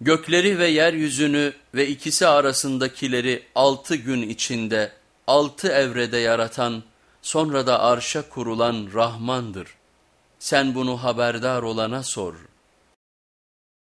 Gökleri ve yeryüzünü ve ikisi arasındakileri altı gün içinde altı evrede yaratan sonra da arşa kurulan Rahmandır. Sen bunu haberdar olana sor.''